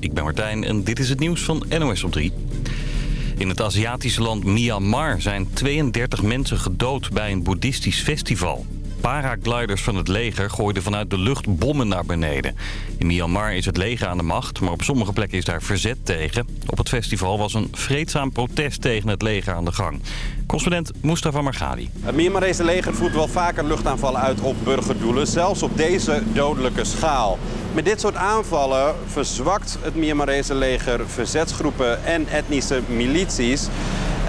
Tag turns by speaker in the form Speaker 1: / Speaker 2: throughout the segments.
Speaker 1: Ik ben Martijn en dit is het nieuws van NOS op 3. In het Aziatische land Myanmar zijn 32 mensen gedood bij een boeddhistisch festival. Paragliders van het leger gooiden vanuit de lucht bommen naar beneden. In Myanmar is het leger aan de macht, maar op sommige plekken is daar verzet tegen. Op het festival was een vreedzaam protest tegen het leger aan de gang. Correspondent Mustafa Margadi.
Speaker 2: Het Myanmarese leger voert wel vaker luchtaanvallen uit op burgerdoelen, zelfs op deze dodelijke schaal. Met dit soort aanvallen verzwakt het Myanmarese leger verzetsgroepen en etnische milities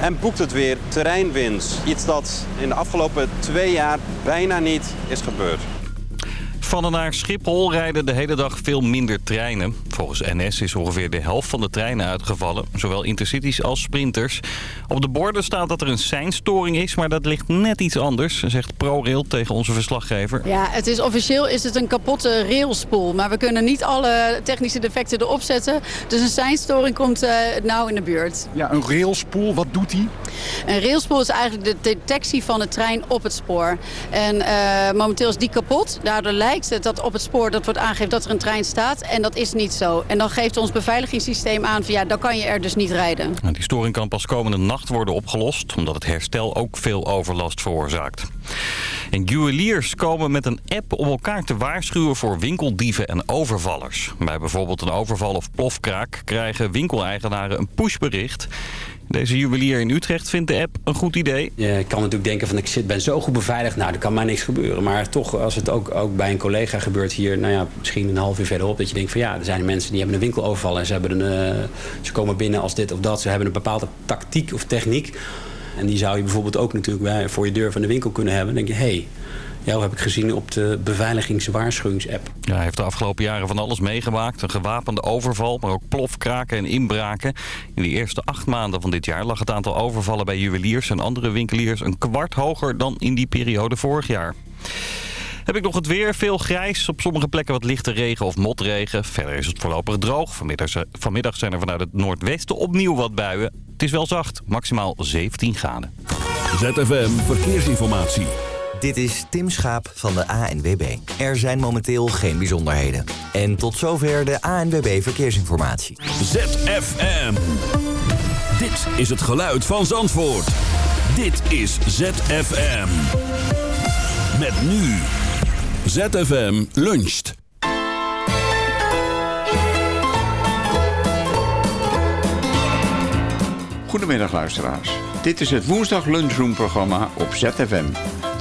Speaker 2: en boekt het weer terreinwinst. Iets dat in de afgelopen twee jaar bijna niet is gebeurd.
Speaker 1: Van en naar Schiphol rijden de hele dag veel minder treinen. Volgens NS is ongeveer de helft van de treinen uitgevallen. Zowel intercities als sprinters. Op de borden staat dat er een seinstoring is, maar dat ligt net iets anders, zegt ProRail tegen onze verslaggever.
Speaker 3: Ja, het is officieel is het een kapotte railspoel, maar we kunnen niet alle technische defecten erop zetten. Dus een seinstoring komt uh, nauw in de buurt.
Speaker 4: Ja, een railspoel, wat doet die?
Speaker 3: Een railspoel is eigenlijk de detectie van de trein op het spoor. En uh, momenteel is die kapot. Daardoor lijkt dat op het spoor dat wordt aangegeven dat er een trein staat. En dat is niet zo. En dan geeft ons beveiligingssysteem aan van ja, dan kan je er dus niet rijden.
Speaker 1: Die storing kan pas komende nacht worden opgelost, omdat het herstel ook veel overlast veroorzaakt. En juweliers komen met een app om elkaar te waarschuwen voor winkeldieven en overvallers. Bij bijvoorbeeld een overval of plofkraak krijgen winkeleigenaren een pushbericht. Deze juwelier in Utrecht vindt de app een goed idee.
Speaker 5: Je kan natuurlijk denken van ik zit, ben zo goed beveiligd, nou er kan mij niks gebeuren. Maar toch, als het ook, ook bij een collega gebeurt hier, nou ja, misschien een half uur verderop, dat je denkt van ja, er zijn mensen die hebben een winkel overvallen en ze, hebben een, uh, ze komen binnen als dit of dat. Ze hebben een bepaalde tactiek of techniek. En die zou je bijvoorbeeld ook natuurlijk voor je deur van de winkel kunnen hebben. Dan denk je, hé, hey, jou heb ik gezien op de beveiligingswaarschuwingsapp.
Speaker 1: Ja, hij heeft de afgelopen jaren van alles meegemaakt. Een gewapende overval, maar ook plofkraken en inbraken. In de eerste acht maanden van dit jaar lag het aantal overvallen bij juweliers en andere winkeliers een kwart hoger dan in die periode vorig jaar. Heb ik nog het weer. Veel grijs. Op sommige plekken wat lichte regen of motregen. Verder is het voorlopig droog. Vanmiddag, vanmiddag zijn er vanuit het noordwesten opnieuw wat buien. Het is wel zacht. Maximaal 17 graden.
Speaker 6: ZFM Verkeersinformatie.
Speaker 7: Dit is Tim Schaap van de ANWB. Er zijn momenteel geen bijzonderheden. En tot zover de ANWB Verkeersinformatie.
Speaker 6: ZFM. Dit is het geluid van Zandvoort. Dit is ZFM. Met nu. ZFM luncht.
Speaker 8: Goedemiddag luisteraars. Dit is het woensdag lunchroom programma op ZFM.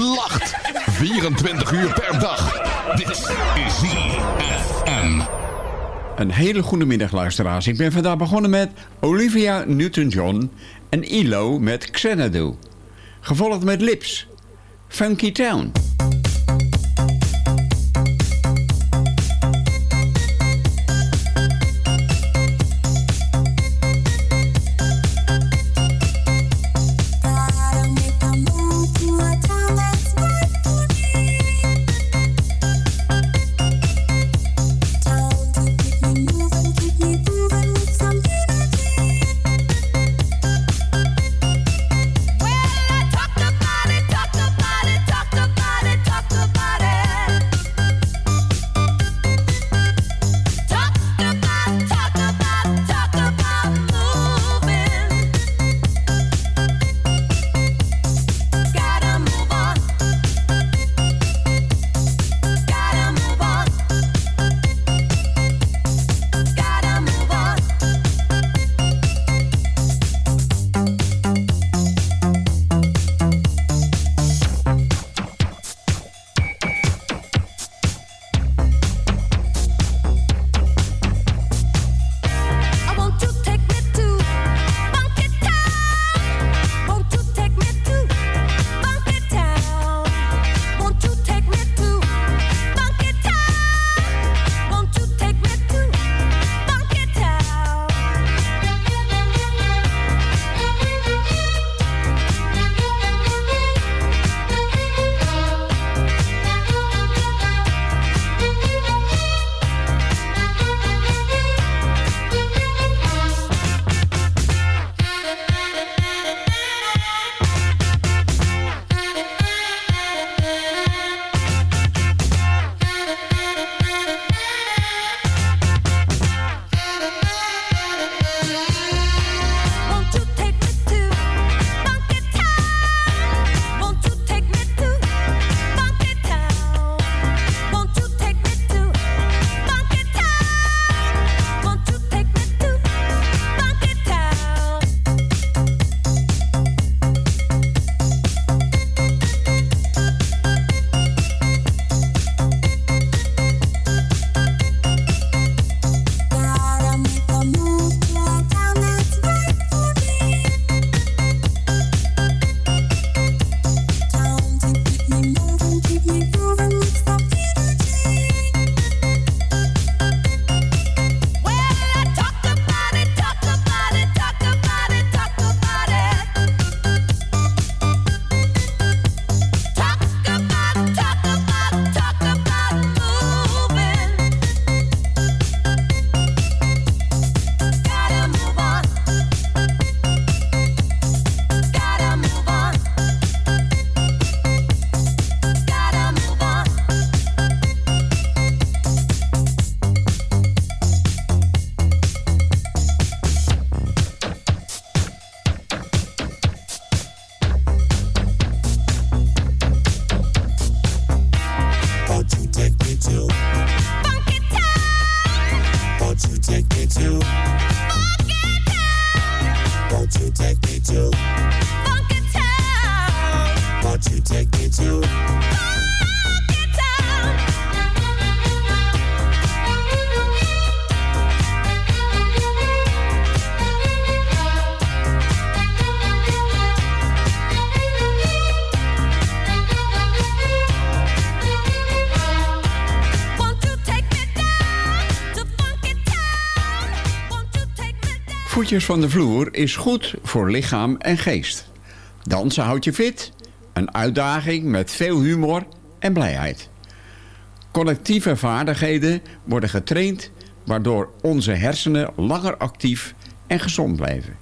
Speaker 9: Lacht. 24 uur per dag. Dit is ZFM.
Speaker 8: Een hele goede middag luisteraars. Ik ben vandaag begonnen met Olivia Newton-John en ILO met Xanadu. Gevolgd met Lips, Funky Town. Voetjes van de vloer is goed voor lichaam en geest. Dansen houdt je fit. Een uitdaging met veel humor en blijheid. Collectieve vaardigheden worden getraind... waardoor onze hersenen langer actief en gezond blijven.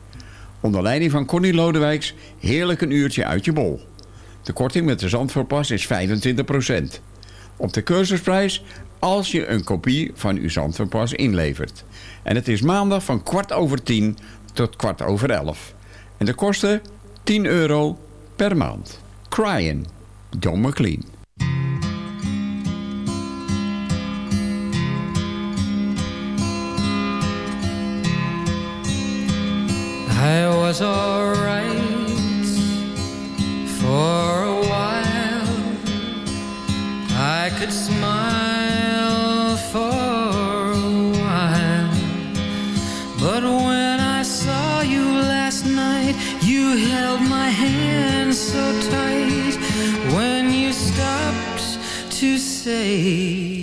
Speaker 8: Onder leiding van Connie Lodewijks heerlijk een uurtje uit je bol. De korting met de Zandvoortpas is 25%. Op de cursusprijs als je een kopie van uw Zandvoortpas inlevert. En het is maandag van kwart over tien tot kwart over elf. En de kosten 10 euro per maand. Crying, John McLean.
Speaker 10: I was alright for a while. I could say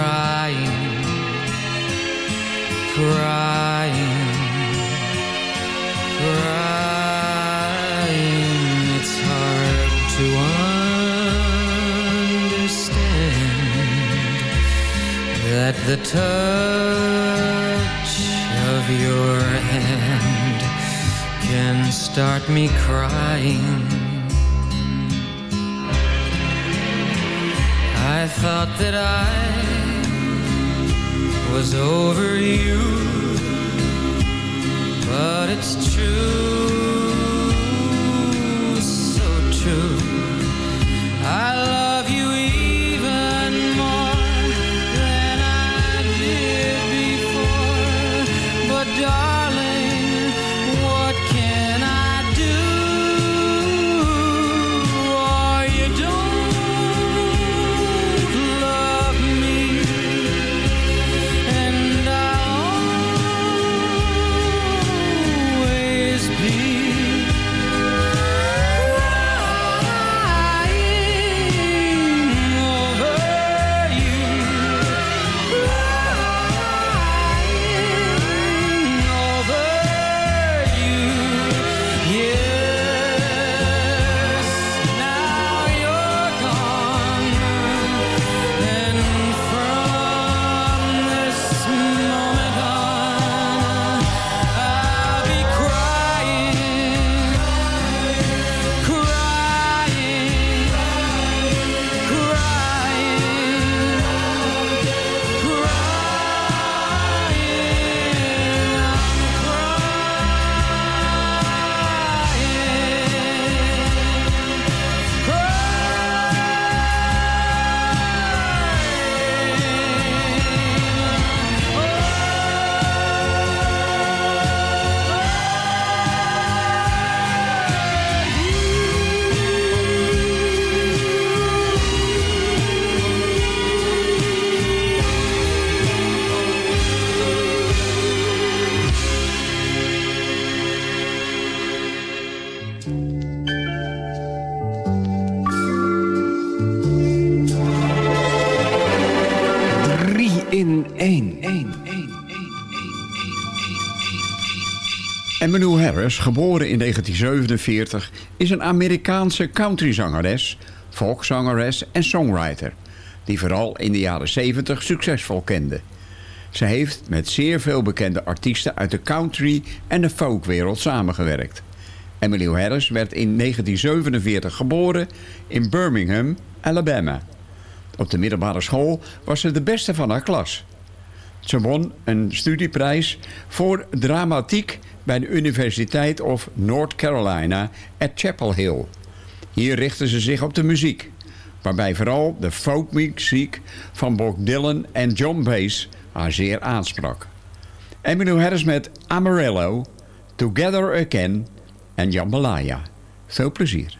Speaker 10: crying, crying, crying. It's hard to understand that the touch of your hand can start me crying. I thought that I was over you, but it's true,
Speaker 8: Harris, geboren in 1947, is een Amerikaanse countryzangeres, folkzangeres en songwriter, die vooral in de jaren 70 succesvol kende. Ze heeft met zeer veel bekende artiesten uit de country en de folkwereld samengewerkt. Emmylou Harris werd in 1947 geboren in Birmingham, Alabama. Op de middelbare school was ze de beste van haar klas. Ze won een studieprijs voor dramatiek
Speaker 11: bij de Universiteit of North Carolina at Chapel Hill. Hier richten ze zich op de muziek, waarbij vooral de folkmuziek van Bob Dylan en John Bass haar zeer aansprak. Emily Harris met Amarillo, Together Again en Jambalaya. Veel plezier.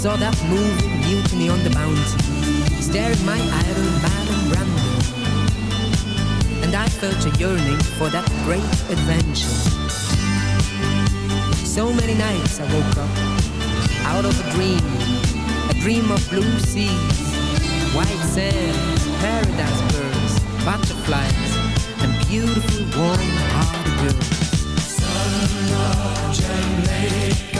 Speaker 12: Saw that movie, Mutiny on the Bounty Staring my iron idol, and Rambo And I felt a yearning for that great adventure. So many nights I woke up Out of a dream A dream of blue seas White sand, paradise birds Butterflies and beautiful warm-hearted girls.
Speaker 10: Of
Speaker 12: Jamaica.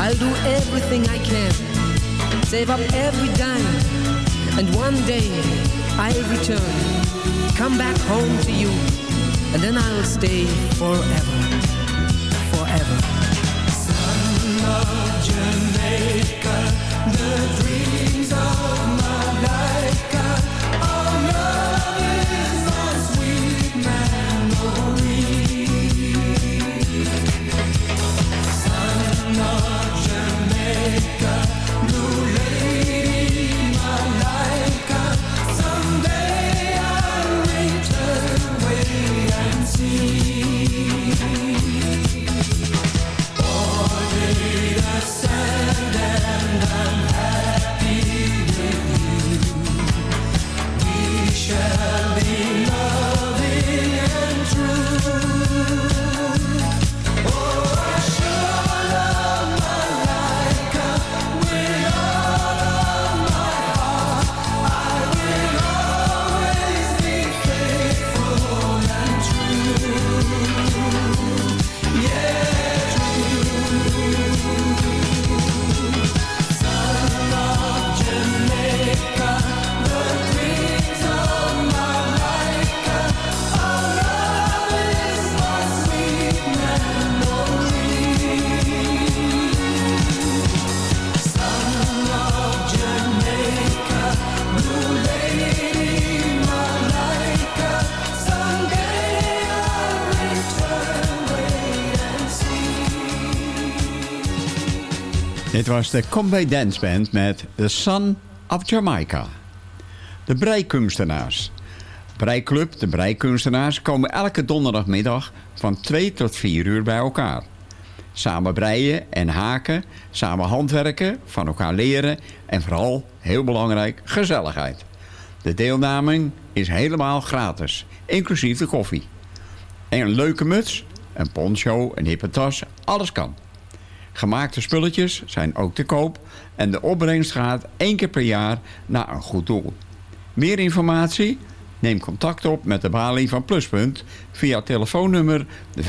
Speaker 12: I'll do everything I can, save up every dime, and one day I'll return, come back home to you, and then I'll stay forever, forever.
Speaker 10: Son of Jamaica, the dreams of
Speaker 8: was de Combay Dance Band met The Son of Jamaica. De Breikunstenaars. Breiklub, de Breikunstenaars, komen elke donderdagmiddag van 2 tot 4 uur bij elkaar. Samen breien en haken, samen handwerken, van elkaar leren en vooral, heel belangrijk, gezelligheid. De deelname is helemaal gratis, inclusief de koffie. En een leuke muts, een poncho, een hippe tas, alles kan. Gemaakte spulletjes zijn ook te koop en de opbrengst gaat één keer per jaar naar een goed doel. Meer informatie? Neem contact op met de balie van Pluspunt via telefoonnummer 5740330.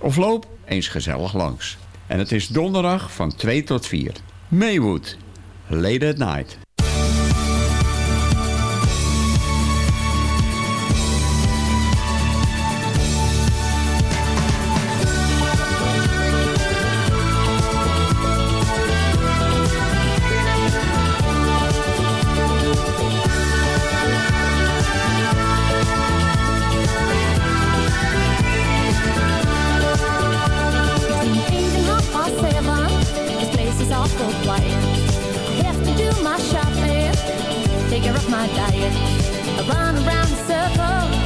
Speaker 8: Of loop eens gezellig langs. En het is donderdag van 2 tot 4. Maywood, Late at Night.
Speaker 11: Awful quiet. I have to do my shopping, take care of my diet. I run around in circles,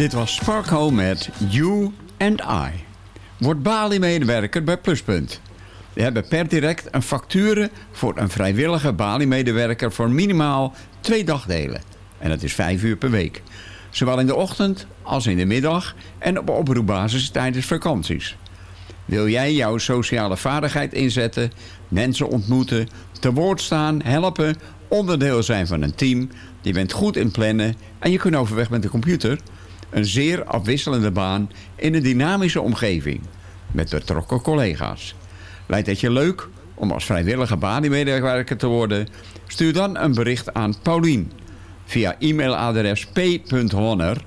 Speaker 8: Dit was Sparko met You and I. Word Bali-medewerker bij Pluspunt. We hebben per direct een facture voor een vrijwillige Bali-medewerker... voor minimaal twee dagdelen. En dat is vijf uur per week. Zowel in de ochtend als in de middag en op oproepbasis tijdens vakanties. Wil jij jouw sociale vaardigheid inzetten, mensen ontmoeten, te woord staan, helpen, onderdeel zijn van een team? Je bent goed in plannen en je kunt overweg met de computer? Een zeer afwisselende baan in een dynamische omgeving. Met betrokken collega's. Lijkt het je leuk om als vrijwillige baanmedewerker te worden? Stuur dan een bericht aan Paulien. Via e-mailadres p.honner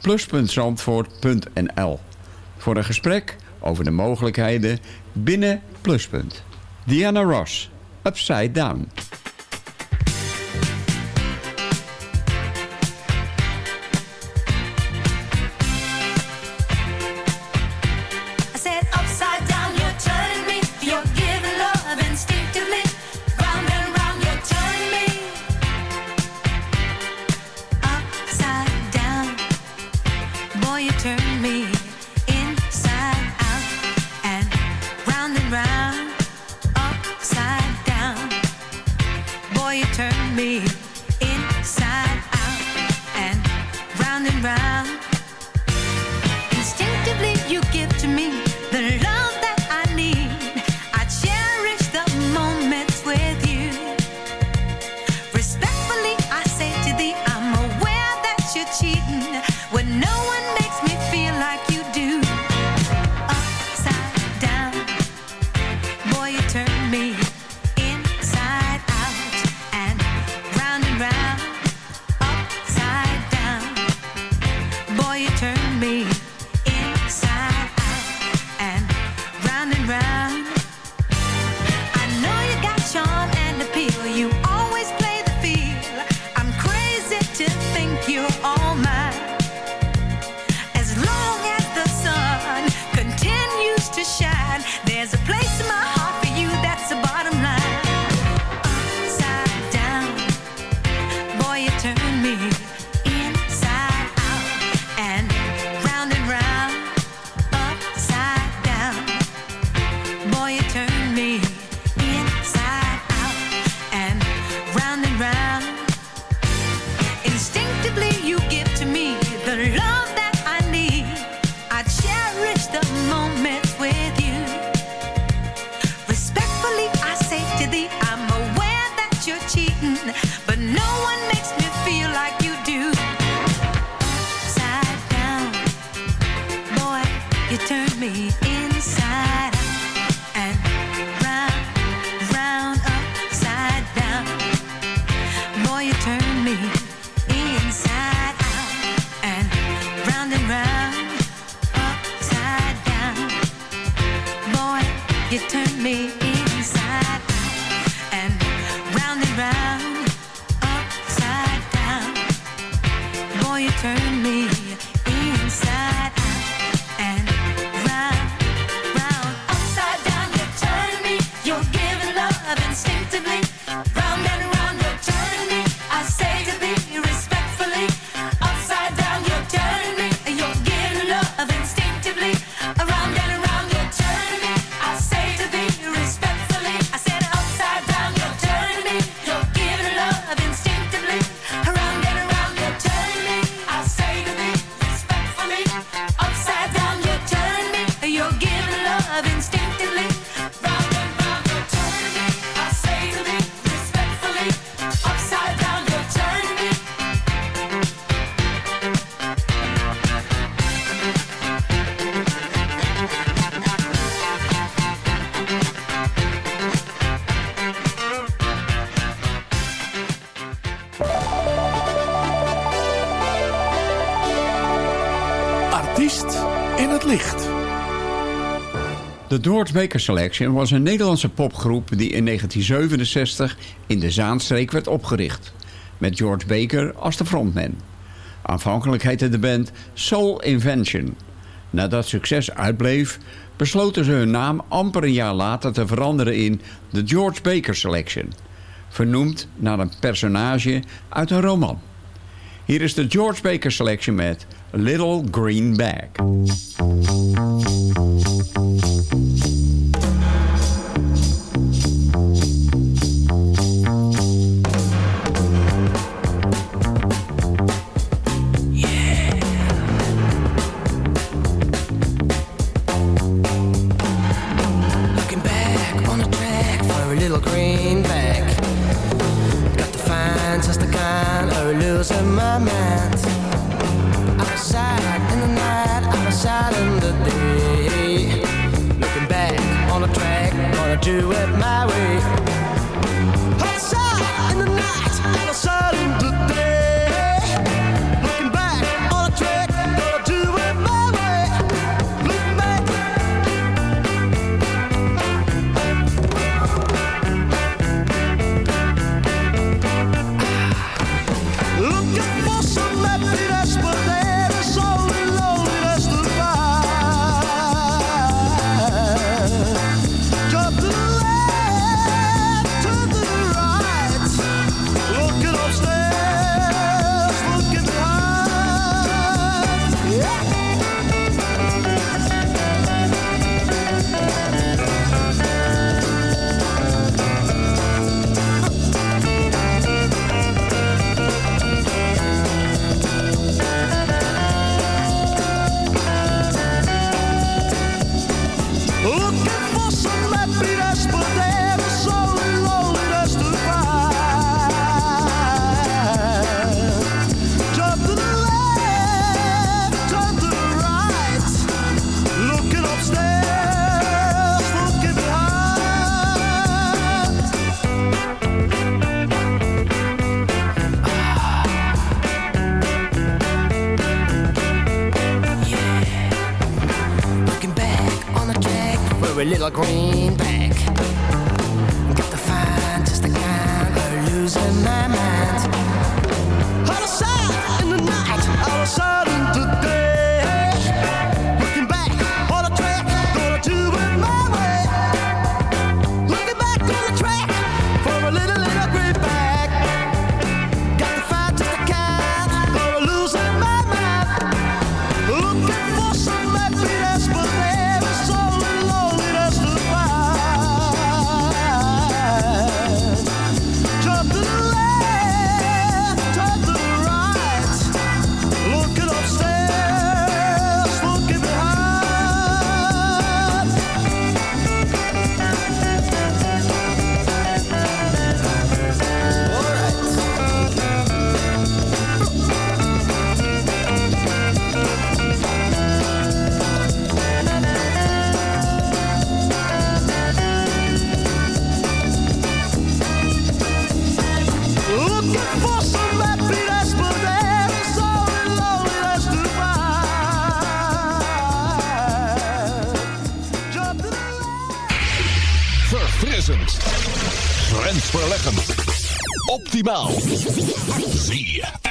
Speaker 8: plus.zandvoort.nl
Speaker 13: voor een gesprek over de mogelijkheden binnen Pluspunt. Diana Ross, Upside Down. De Noordbeker Selection was een Nederlandse popgroep die in 1967 in de Zaanstreek werd opgericht. Met George Baker als de frontman. Aanvankelijk heette de band Soul Invention. Nadat succes uitbleef, besloten ze hun naam amper een jaar later te veranderen in de George Baker Selection. Vernoemd naar een personage uit een roman. Hier is de George Baker Selection met Little Green Bag.
Speaker 4: Optimaal. ZFM.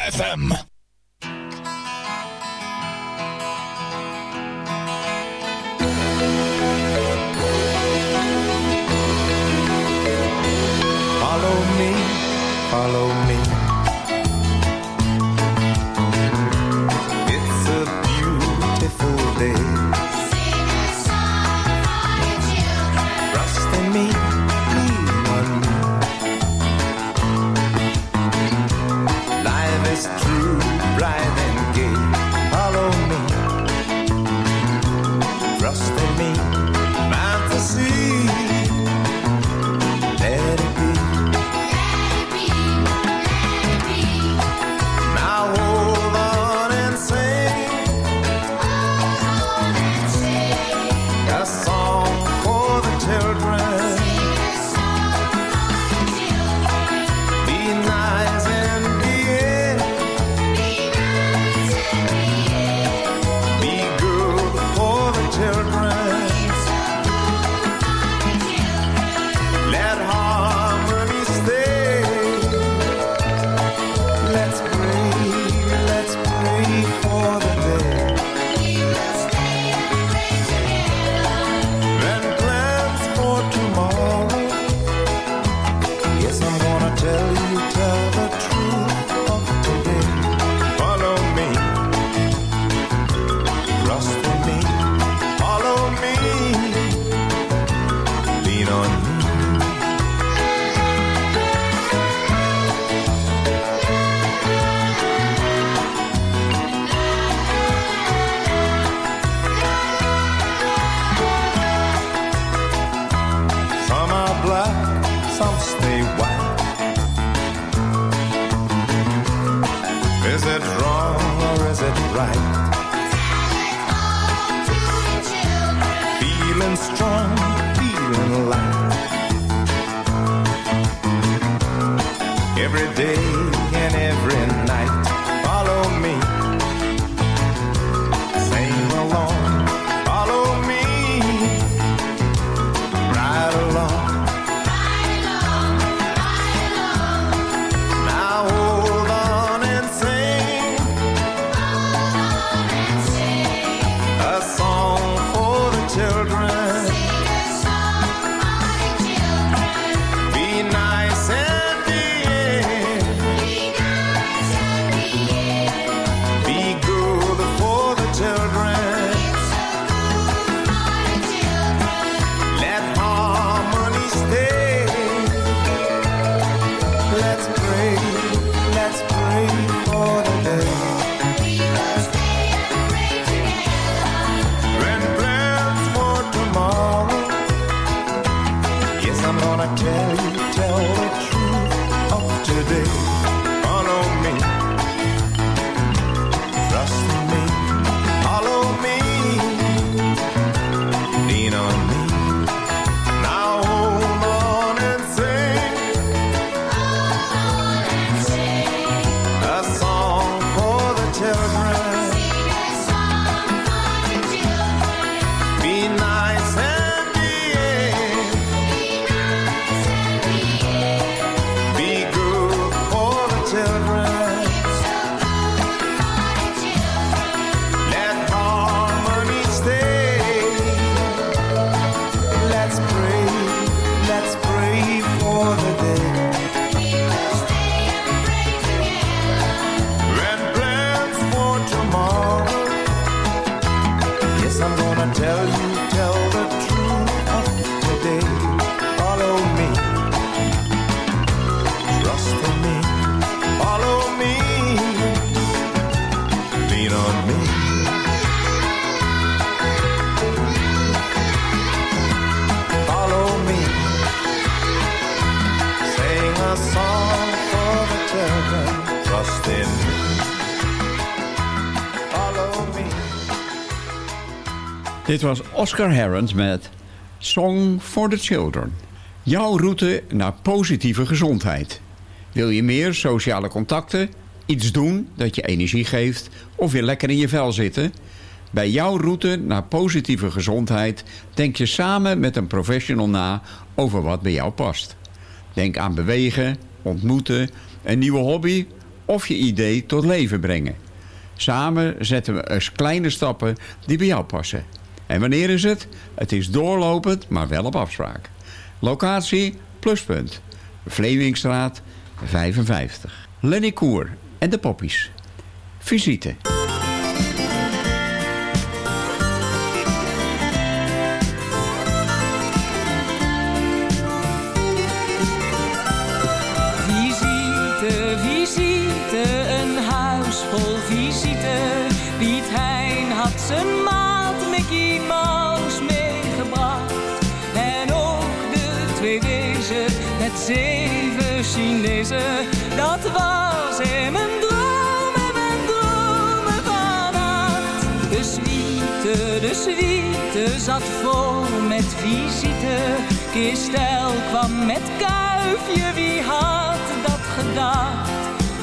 Speaker 14: day
Speaker 8: was Oscar Herons met Song for the Children. Jouw route naar positieve gezondheid. Wil je meer sociale contacten, iets doen dat je energie geeft of weer lekker in je vel zitten? Bij jouw route naar positieve gezondheid denk je samen met een professional na over wat bij jou past. Denk aan bewegen, ontmoeten, een nieuwe hobby of je idee tot leven brengen. Samen zetten we eens kleine stappen die bij jou passen. En wanneer is het? Het is doorlopend, maar wel op afspraak. Locatie Pluspunt. Vlemingstraat 55. Lenny Koer en de Poppies. Visite,
Speaker 15: Dat was hem een droom en een dromen vannacht. De suite, de suite zat vol met visite. Kistel kwam met kuifje, wie had dat gedacht?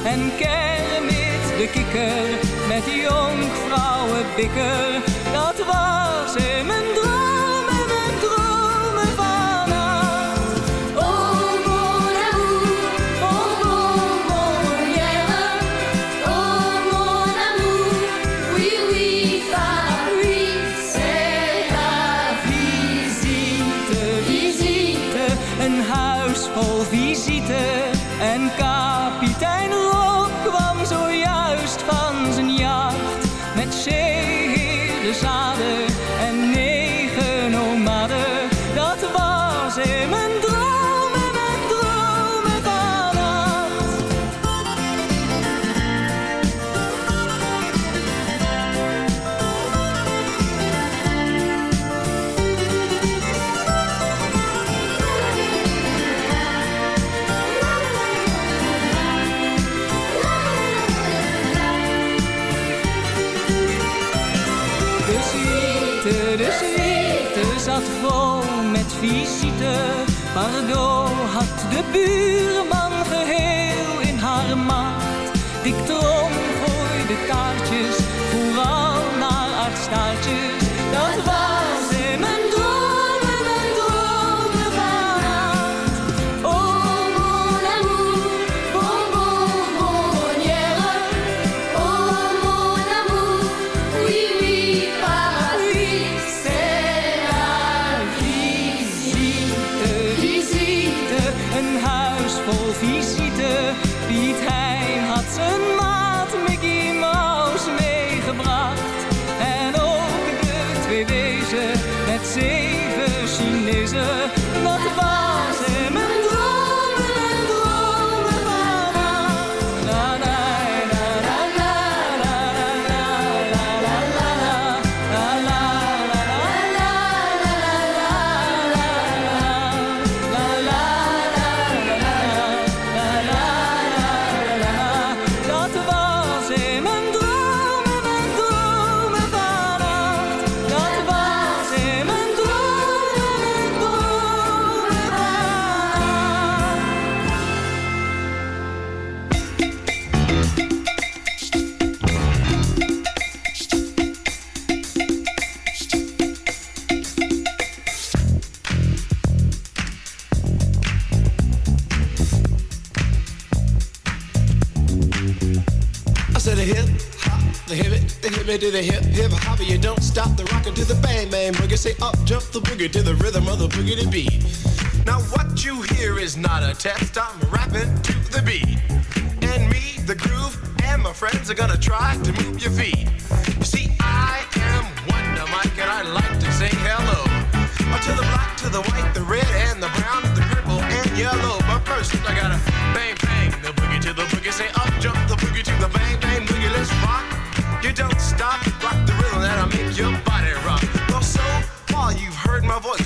Speaker 15: En Kermit de kikker met jonkvrouwen bikker. Dat was hem zat vol met visite. Pardot had de buurman geheel in haar macht. Dik Trom gooide kaartjes, vooral naar. Dat
Speaker 16: bang boogie. Say up jump the boogie to the rhythm of the boogie to beat. Now what you hear is not a test. I'm rapping to the beat, and me, the groove, and my friends are gonna try to move your feet. You see, I am Wonder Mike, and I like to say hello Uh, to the black, to the white, the red, and the brown, the purple, and yellow. But first, I gotta bang bang the boogie to the boogie. Say up jump the boogie to the bang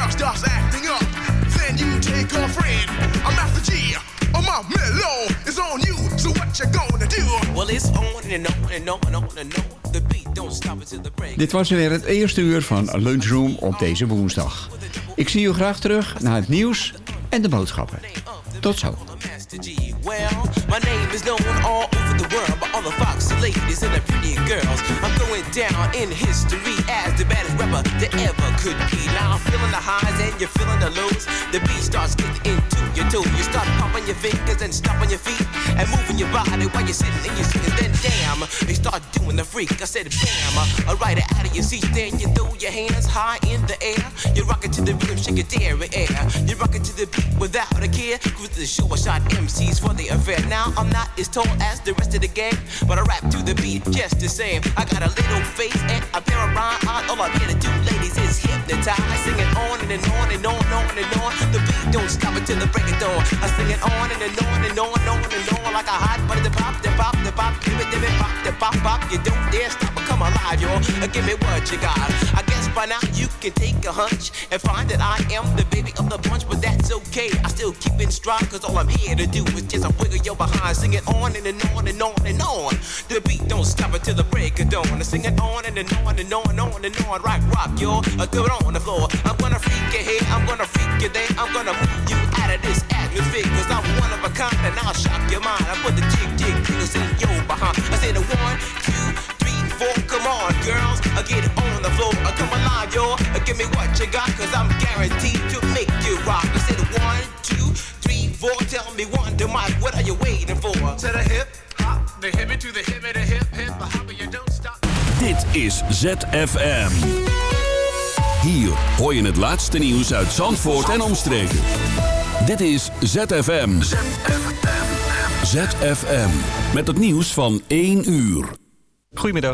Speaker 17: girl starts acting up, then you take her friend. I'm after G. Oh my mellow is on you, so what you gonna do?
Speaker 18: Well, it's on and on and on and on and on. The beat don't stop until the break.
Speaker 8: Dit was weer het eerste uur van Lunchroom op deze woensdag. Ik zie u graag terug naar het nieuws en de boodschappen. Tot zo.
Speaker 18: The world by all the foxy ladies and the pretty girls. I'm going down in history as the baddest rapper that ever could be. Now I'm feeling the highs and you're feeling the lows. The beat starts getting into your toe. You start pumping your fingers and stomping your feet and moving your body while you're sitting and you're sitting. Then damn, they start doing the freak. I said bam, it out of your seat. Then you throw your hands high in the air. You rock it to the rhythm, shake it dairy air. You rock it to the beat without a care. Cruise the show, I shot MCs for the affair. Now I'm not as tall as the rest of the gang, but I rap to the beat just the same. I got a little face and a pair of rhyme eyes. All I'm here to do, ladies, is hypnotize. I sing it on and, and on and on and on and on. The beat don't stop until the break of dawn. I sing it on and, and on and on and on and on like a hot butter. The pop, the pop, the pop, give it, give it, pop, the pop, pop. You don't dare stop or come alive, yo. Uh, Give me what you got. I guess by now you can take a hunch and find that I am the baby of the bunch, but that's okay. I still keep it strong, cause all I'm here to do is just a wiggle your behind. Sing it on and, and on and on and on. The beat don't stop until the break of dawn. I sing it on and, and on and on and on and on. Rock, rock, yo. Uh, do it on the floor. I'm gonna freak you here, I'm gonna freak you there. I'm gonna move you out of this atmosphere, cause I'm one of a kind and I'll shock your mind. I put the jig, jig, jiggles in your behind. I said a one, two, three, four. Come on, girls. I get on the floor. I come alive, yo. Give me what you got, cause I'm guaranteed to make you rock. I said one, two, three, four. Tell me one, to Mike, what are you waiting for?
Speaker 17: To the hip, hop, the hippie to the hippie, the hip, hip, the hopper, you don't stop.
Speaker 9: Dit is ZFM. Hier hoor je het laatste nieuws uit Zandvoort en omstreken. Dit is ZFM. ZFM. Met het nieuws van 1 uur.
Speaker 1: Goedemiddag,